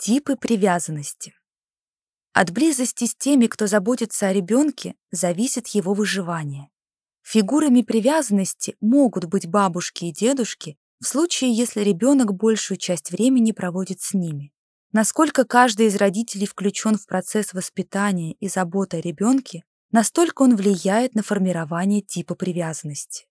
Типы привязанности. От близости с теми, кто заботится о ребенке, зависит его выживание. Фигурами привязанности могут быть бабушки и дедушки в случае, если ребенок большую часть времени проводит с ними. Насколько каждый из родителей включен в процесс воспитания и заботы о ребенке, настолько он влияет на формирование типа привязанности.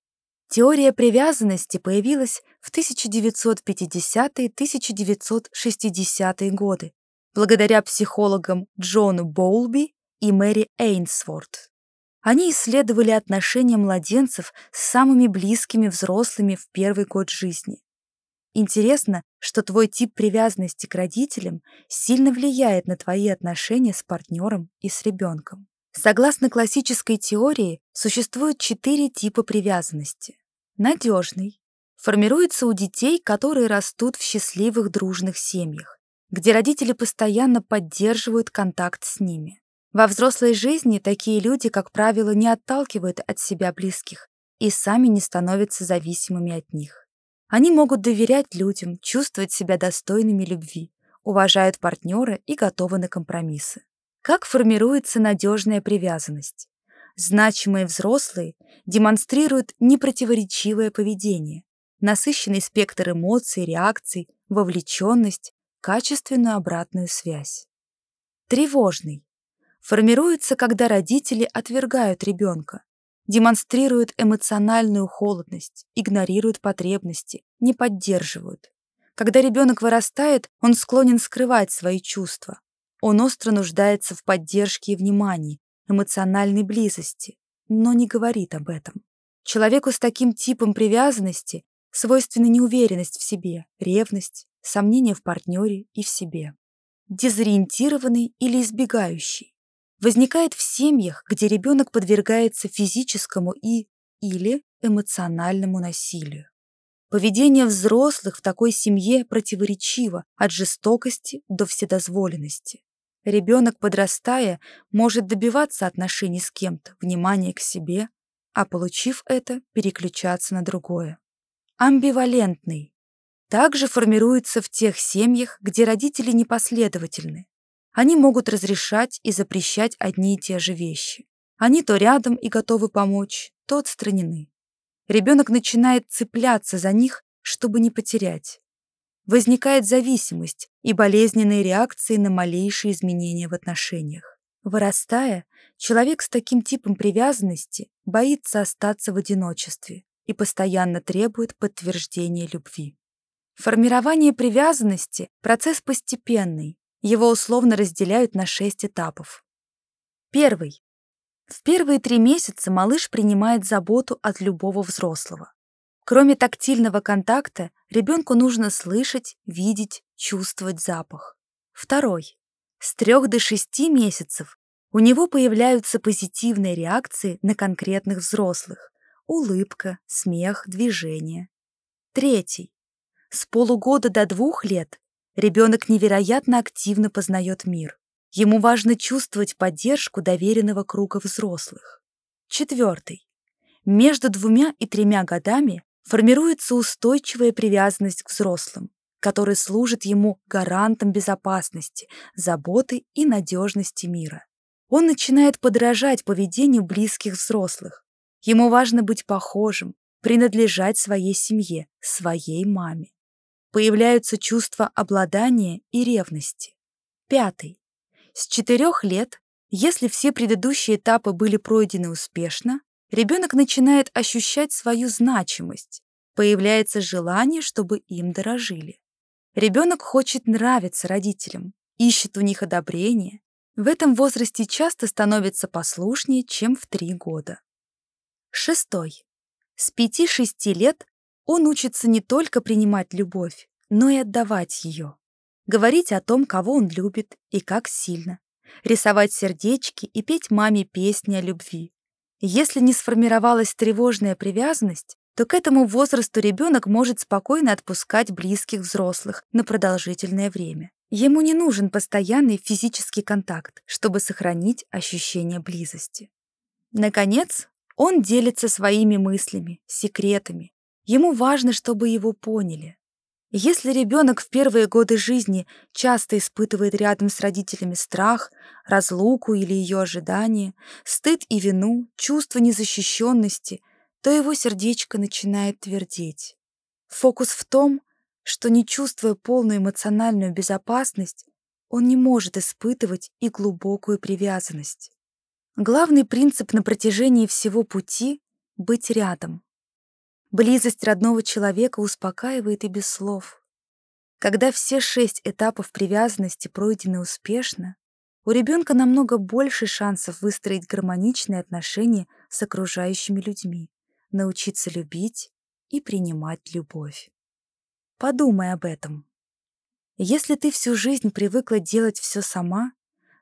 Теория привязанности появилась в 1950-1960-е годы благодаря психологам Джону Боулби и Мэри Эйнсворт. Они исследовали отношения младенцев с самыми близкими взрослыми в первый год жизни. Интересно, что твой тип привязанности к родителям сильно влияет на твои отношения с партнером и с ребенком. Согласно классической теории, существует четыре типа привязанности. Надежный. Формируется у детей, которые растут в счастливых дружных семьях, где родители постоянно поддерживают контакт с ними. Во взрослой жизни такие люди, как правило, не отталкивают от себя близких и сами не становятся зависимыми от них. Они могут доверять людям, чувствовать себя достойными любви, уважают партнера и готовы на компромиссы. Как формируется надежная привязанность? Значимые взрослые демонстрируют непротиворечивое поведение, насыщенный спектр эмоций, реакций, вовлеченность, качественную обратную связь. Тревожный формируется, когда родители отвергают ребенка, демонстрируют эмоциональную холодность, игнорируют потребности, не поддерживают. Когда ребенок вырастает, он склонен скрывать свои чувства. Он остро нуждается в поддержке и внимании, эмоциональной близости, но не говорит об этом. Человеку с таким типом привязанности свойственна неуверенность в себе, ревность, сомнения в партнере и в себе. Дезориентированный или избегающий возникает в семьях, где ребенок подвергается физическому и или эмоциональному насилию. Поведение взрослых в такой семье противоречиво от жестокости до вседозволенности. Ребенок, подрастая, может добиваться отношений с кем-то, внимания к себе, а получив это, переключаться на другое. Амбивалентный. Также формируется в тех семьях, где родители непоследовательны, они могут разрешать и запрещать одни и те же вещи. Они то рядом и готовы помочь, то отстранены. Ребенок начинает цепляться за них, чтобы не потерять. Возникает зависимость и болезненные реакции на малейшие изменения в отношениях. Вырастая, человек с таким типом привязанности боится остаться в одиночестве и постоянно требует подтверждения любви. Формирование привязанности – процесс постепенный, его условно разделяют на шесть этапов. Первый. В первые три месяца малыш принимает заботу от любого взрослого. Кроме тактильного контакта, ребенку нужно слышать, видеть, чувствовать запах. Второй. С трех до шести месяцев у него появляются позитивные реакции на конкретных взрослых. Улыбка, смех, движение. Третий. С полугода до двух лет Ребенок невероятно активно познает мир. Ему важно чувствовать поддержку доверенного круга взрослых. Четвертый. Между двумя и тремя годами формируется устойчивая привязанность к взрослым, который служит ему гарантом безопасности, заботы и надежности мира. Он начинает подражать поведению близких взрослых. Ему важно быть похожим, принадлежать своей семье, своей маме появляются чувства обладания и ревности. Пятый. С четырех лет, если все предыдущие этапы были пройдены успешно, ребенок начинает ощущать свою значимость, появляется желание, чтобы им дорожили. Ребенок хочет нравиться родителям, ищет у них одобрение. В этом возрасте часто становится послушнее, чем в три года. Шестой. С 5-6 лет он учится не только принимать любовь, но и отдавать ее. Говорить о том, кого он любит и как сильно. Рисовать сердечки и петь маме песни о любви. Если не сформировалась тревожная привязанность, то к этому возрасту ребенок может спокойно отпускать близких взрослых на продолжительное время. Ему не нужен постоянный физический контакт, чтобы сохранить ощущение близости. Наконец, он делится своими мыслями, секретами, Ему важно, чтобы его поняли. Если ребенок в первые годы жизни часто испытывает рядом с родителями страх, разлуку или ее ожидание, стыд и вину, чувство незащищенности, то его сердечко начинает твердеть. Фокус в том, что не чувствуя полную эмоциональную безопасность, он не может испытывать и глубокую привязанность. Главный принцип на протяжении всего пути — быть рядом. Близость родного человека успокаивает и без слов. Когда все шесть этапов привязанности пройдены успешно, у ребенка намного больше шансов выстроить гармоничные отношения с окружающими людьми, научиться любить и принимать любовь. Подумай об этом. Если ты всю жизнь привыкла делать все сама,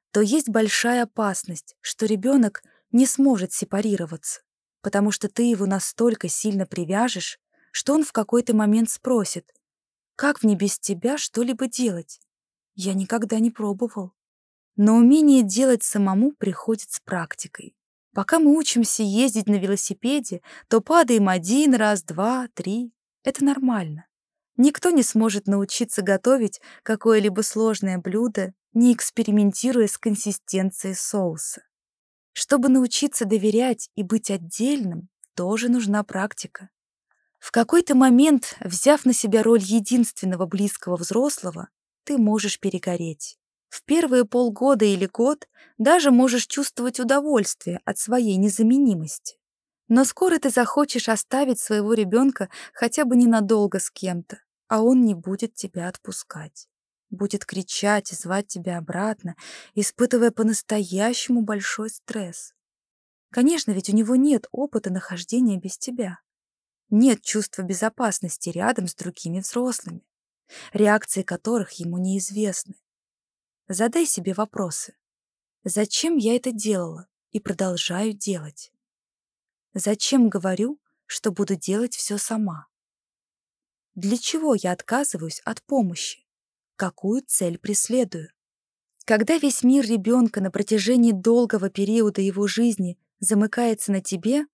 то есть большая опасность, что ребенок не сможет сепарироваться, потому что ты его настолько сильно привяжешь, что он в какой-то момент спросит, «Как мне без тебя что-либо делать?» Я никогда не пробовал. Но умение делать самому приходит с практикой. Пока мы учимся ездить на велосипеде, то падаем один раз, два, три. Это нормально. Никто не сможет научиться готовить какое-либо сложное блюдо, не экспериментируя с консистенцией соуса. Чтобы научиться доверять и быть отдельным, тоже нужна практика. В какой-то момент, взяв на себя роль единственного близкого взрослого, ты можешь перегореть. В первые полгода или год даже можешь чувствовать удовольствие от своей незаменимости. Но скоро ты захочешь оставить своего ребенка хотя бы ненадолго с кем-то, а он не будет тебя отпускать. Будет кричать и звать тебя обратно, испытывая по-настоящему большой стресс. Конечно, ведь у него нет опыта нахождения без тебя. Нет чувства безопасности рядом с другими взрослыми, реакции которых ему неизвестны. Задай себе вопросы. Зачем я это делала и продолжаю делать? Зачем говорю, что буду делать все сама? Для чего я отказываюсь от помощи? Какую цель преследую? Когда весь мир ребенка на протяжении долгого периода его жизни замыкается на тебе,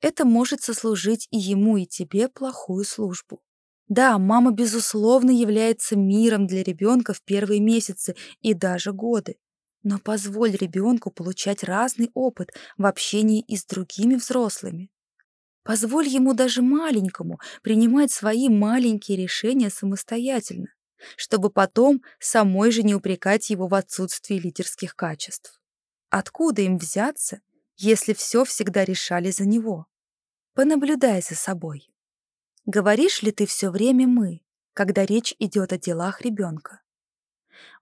это может сослужить и ему, и тебе плохую службу. Да, мама, безусловно, является миром для ребенка в первые месяцы и даже годы. Но позволь ребенку получать разный опыт в общении и с другими взрослыми. Позволь ему даже маленькому принимать свои маленькие решения самостоятельно, чтобы потом самой же не упрекать его в отсутствии лидерских качеств. Откуда им взяться, если все всегда решали за него? Понаблюдай за собой. Говоришь ли ты все время «мы», когда речь идет о делах ребенка?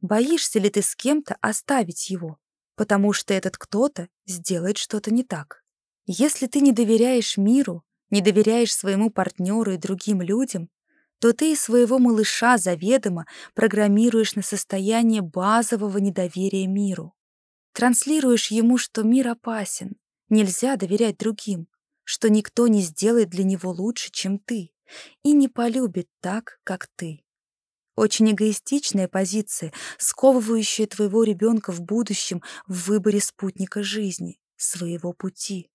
Боишься ли ты с кем-то оставить его, потому что этот кто-то сделает что-то не так? Если ты не доверяешь миру, не доверяешь своему партнеру и другим людям, то ты и своего малыша заведомо программируешь на состояние базового недоверия миру. Транслируешь ему, что мир опасен, нельзя доверять другим, что никто не сделает для него лучше, чем ты, и не полюбит так, как ты. Очень эгоистичная позиция, сковывающая твоего ребенка в будущем в выборе спутника жизни, своего пути.